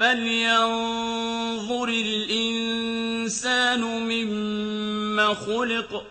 فَلْيَنظُرِ الْإِنسَانُ مِمَّ خُلِقَ